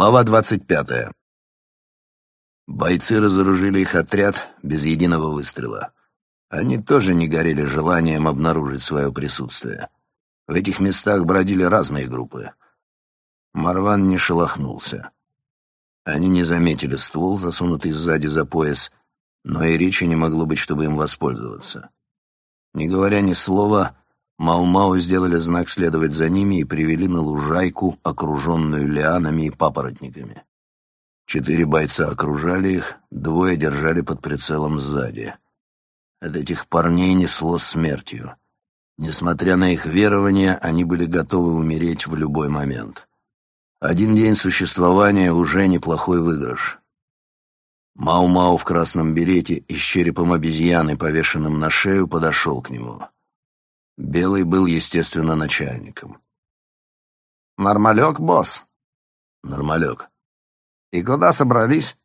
Глава двадцать пятая. Бойцы разоружили их отряд без единого выстрела. Они тоже не горели желанием обнаружить свое присутствие. В этих местах бродили разные группы. Марван не шелохнулся. Они не заметили ствол, засунутый сзади за пояс, но и речи не могло быть, чтобы им воспользоваться. Не говоря ни слова, Мау-Мау сделали знак следовать за ними и привели на лужайку, окруженную лианами и папоротниками. Четыре бойца окружали их, двое держали под прицелом сзади. От этих парней несло смертью. Несмотря на их верование, они были готовы умереть в любой момент. Один день существования уже неплохой выигрыш. Мау-Мау в красном берете и с черепом обезьяны, повешенным на шею, подошел к нему. Белый был, естественно, начальником. «Нормалек, босс?» «Нормалек. И куда собрались?»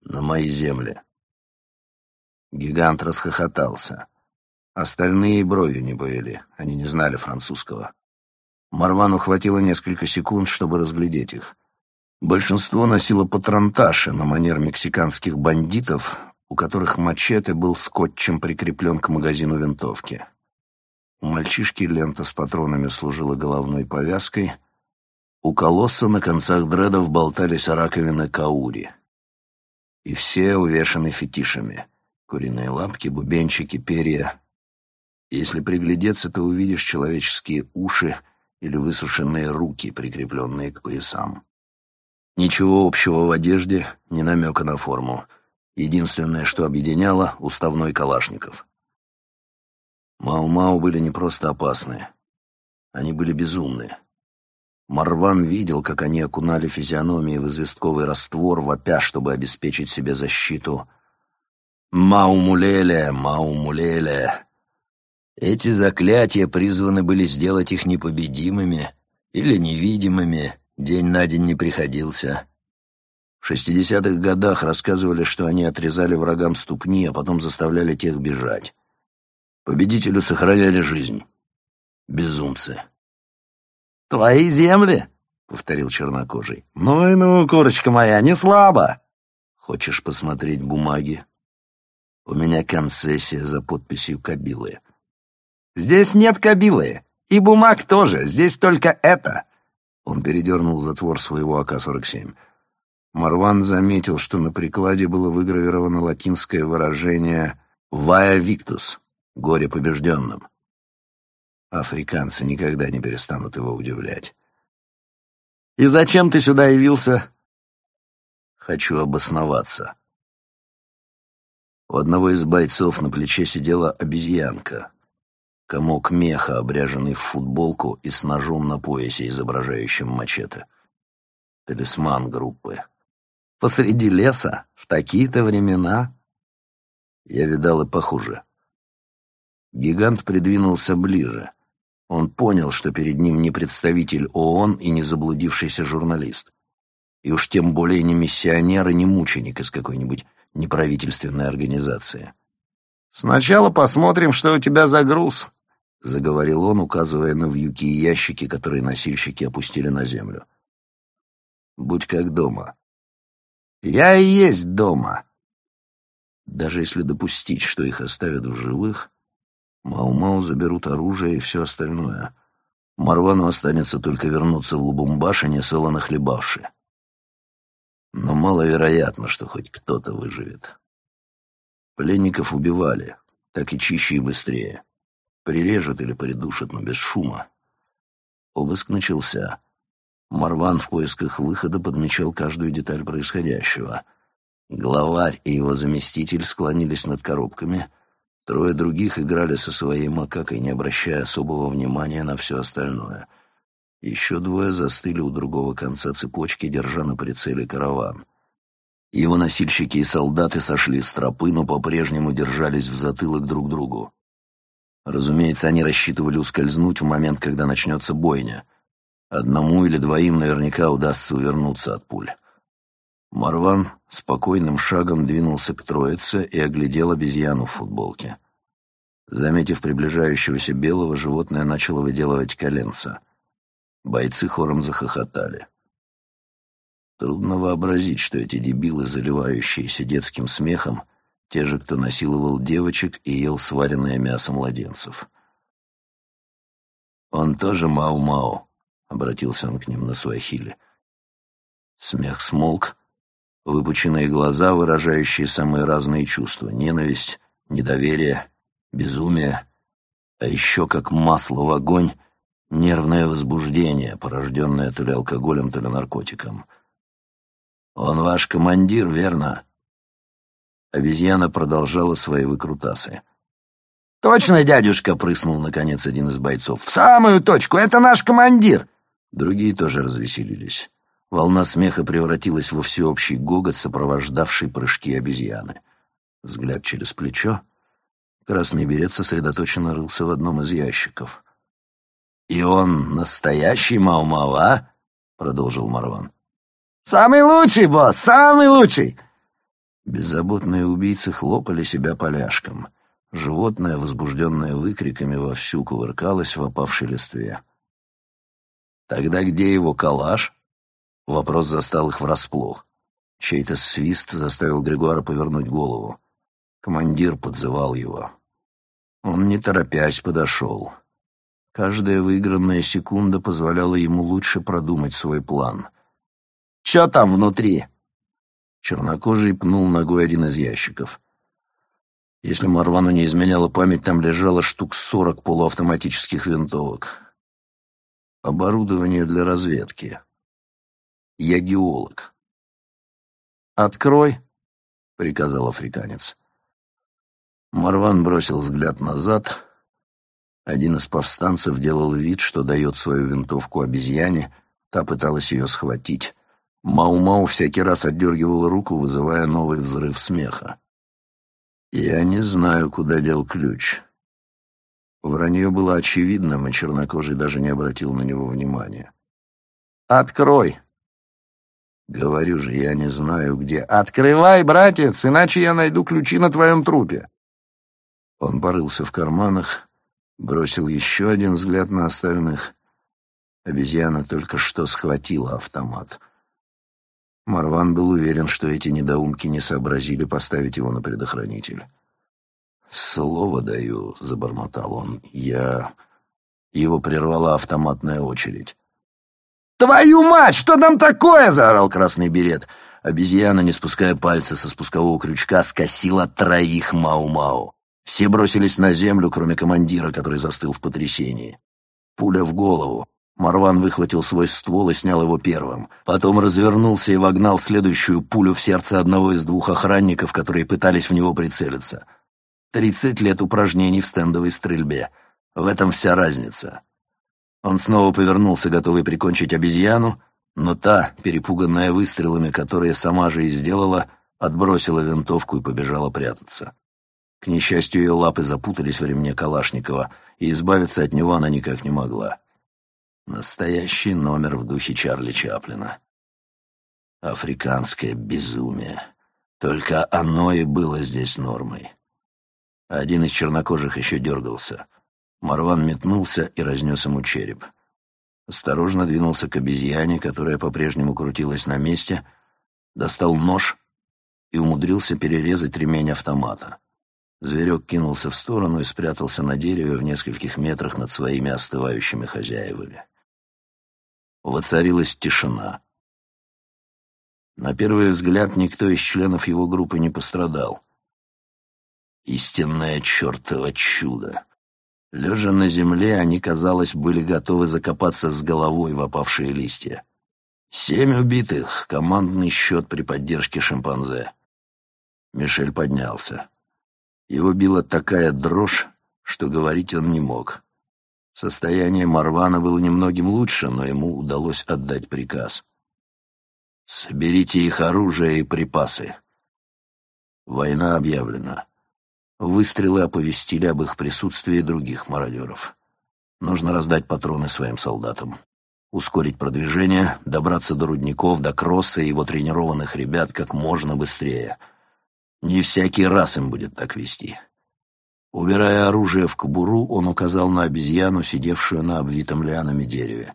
«На мои земли». Гигант расхохотался. Остальные бровью не повели, они не знали французского. Марвану хватило несколько секунд, чтобы разглядеть их. Большинство носило патронташи на манер мексиканских бандитов, у которых мачете был скотчем прикреплен к магазину винтовки. У мальчишки лента с патронами служила головной повязкой. У колосса на концах дредов болтались раковины каури. И все увешаны фетишами. Куриные лапки, бубенчики, перья. Если приглядеться, то увидишь человеческие уши или высушенные руки, прикрепленные к поясам. Ничего общего в одежде, ни намека на форму. Единственное, что объединяло — уставной калашников. Мау-Мау были не просто опасные. Они были безумные. Марван видел, как они окунали физиономии в известковый раствор, вопя, чтобы обеспечить себе защиту. «Мау-Мулеле! Мау-Мулеле!» Эти заклятия призваны были сделать их непобедимыми или невидимыми, день на день не приходился. В шестидесятых годах рассказывали, что они отрезали врагам ступни, а потом заставляли тех бежать. Победителю сохраняли жизнь. Безумцы. «Твои земли?» — повторил чернокожий. «Ну и ну, курочка моя, не слабо!» «Хочешь посмотреть бумаги?» «У меня концессия за подписью Кабилы». «Здесь нет Кабилы, и бумаг тоже, здесь только это!» Он передернул затвор своего АК-47. Марван заметил, что на прикладе было выгравировано латинское выражение «Via Victus» горе побежденным. Африканцы никогда не перестанут его удивлять. «И зачем ты сюда явился?» «Хочу обосноваться». У одного из бойцов на плече сидела обезьянка. Комок меха, обряженный в футболку и с ножом на поясе, изображающим мачете. Талисман группы. «Посреди леса? В такие-то времена?» Я видал и похуже. Гигант придвинулся ближе. Он понял, что перед ним не представитель ООН и не заблудившийся журналист. И уж тем более не миссионер и не мученик из какой-нибудь неправительственной организации. «Сначала посмотрим, что у тебя за груз», — заговорил он, указывая на вьюки и ящики, которые носильщики опустили на землю. «Будь как дома». «Я и есть дома». Даже если допустить, что их оставят в живых, Мау-Мау заберут оружие и все остальное. Марвану останется только вернуться в Лубумбаши, несолоно хлебавши. Но маловероятно, что хоть кто-то выживет. Пленников убивали, так и чище и быстрее. Прирежут или придушат, но без шума. Обыск начался. Марван в поисках выхода подмечал каждую деталь происходящего. Главарь и его заместитель склонились над коробками — Трое других играли со своей макакой, не обращая особого внимания на все остальное. Еще двое застыли у другого конца цепочки, держа на прицеле караван. Его носильщики и солдаты сошли с тропы, но по-прежнему держались в затылок друг другу. Разумеется, они рассчитывали ускользнуть в момент, когда начнется бойня. Одному или двоим наверняка удастся увернуться от пуль. Марван спокойным шагом двинулся к троице и оглядел обезьяну в футболке. Заметив приближающегося белого, животное начало выделывать коленца. Бойцы хором захохотали. Трудно вообразить, что эти дебилы, заливающиеся детским смехом, те же, кто насиловал девочек и ел сваренное мясо младенцев. «Он тоже Мау-Мау», — обратился он к ним на суахиле. Смех смолк, выпученные глаза, выражающие самые разные чувства — ненависть, недоверие, безумие, а еще как масло в огонь — нервное возбуждение, порожденное то ли алкоголем, то ли наркотиком. «Он ваш командир, верно?» Обезьяна продолжала свои выкрутасы. «Точно, дядюшка!» — прыснул, наконец, один из бойцов. «В самую точку! Это наш командир!» Другие тоже развеселились. Волна смеха превратилась во всеобщий гогот, сопровождавший прыжки обезьяны. Взгляд через плечо. Красный берет сосредоточенно рылся в одном из ящиков. «И он настоящий Мау-Мау, а?» — продолжил Марван. «Самый лучший, босс, самый лучший!» Беззаботные убийцы хлопали себя поляшком. Животное, возбужденное выкриками, вовсю кувыркалось в опавшей листве. «Тогда где его калаш?» Вопрос застал их врасплох. Чей-то свист заставил Григуара повернуть голову. Командир подзывал его. Он, не торопясь, подошел. Каждая выигранная секунда позволяла ему лучше продумать свой план. «Чё там внутри?» Чернокожий пнул ногой один из ящиков. Если Марвану не изменяла память, там лежало штук сорок полуавтоматических винтовок. Оборудование для разведки. Я геолог. «Открой», — приказал африканец. Марван бросил взгляд назад. Один из повстанцев делал вид, что дает свою винтовку обезьяне, та пыталась ее схватить. Мау-Мау всякий раз отдергивал руку, вызывая новый взрыв смеха. «Я не знаю, куда дел ключ». Вранье было очевидным, и чернокожий даже не обратил на него внимания. «Открой!» «Говорю же, я не знаю, где...» «Открывай, братец, иначе я найду ключи на твоем трупе!» Он порылся в карманах, бросил еще один взгляд на остальных. Обезьяна только что схватила автомат — Марван был уверен, что эти недоумки не сообразили поставить его на предохранитель. «Слово даю», — забормотал он. «Я...» Его прервала автоматная очередь. «Твою мать, что там такое?» — заорал красный берет. Обезьяна, не спуская пальца со спускового крючка, скосила троих Мау-Мау. Все бросились на землю, кроме командира, который застыл в потрясении. Пуля в голову. Марван выхватил свой ствол и снял его первым. Потом развернулся и вогнал следующую пулю в сердце одного из двух охранников, которые пытались в него прицелиться. Тридцать лет упражнений в стендовой стрельбе. В этом вся разница. Он снова повернулся, готовый прикончить обезьяну, но та, перепуганная выстрелами, которые сама же и сделала, отбросила винтовку и побежала прятаться. К несчастью, ее лапы запутались в ремне Калашникова, и избавиться от него она никак не могла. Настоящий номер в духе Чарли Чаплина. Африканское безумие. Только оно и было здесь нормой. Один из чернокожих еще дергался. Марван метнулся и разнес ему череп. Осторожно двинулся к обезьяне, которая по-прежнему крутилась на месте, достал нож и умудрился перерезать ремень автомата. Зверек кинулся в сторону и спрятался на дереве в нескольких метрах над своими остывающими хозяевами. Воцарилась тишина. На первый взгляд никто из членов его группы не пострадал. Истинное чертово чудо. Лежа на земле, они, казалось, были готовы закопаться с головой в опавшие листья. Семь убитых, командный счет при поддержке шимпанзе. Мишель поднялся. Его била такая дрожь, что говорить он не мог. Состояние Марвана было немногим лучше, но ему удалось отдать приказ. «Соберите их оружие и припасы». Война объявлена. Выстрелы оповестили об их присутствии других мародеров. Нужно раздать патроны своим солдатам. Ускорить продвижение, добраться до рудников, до Кросса и его тренированных ребят как можно быстрее. Не всякий раз им будет так вести. Убирая оружие в кобуру, он указал на обезьяну, сидевшую на обвитом лианами дереве.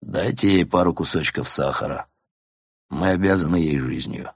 «Дайте ей пару кусочков сахара. Мы обязаны ей жизнью.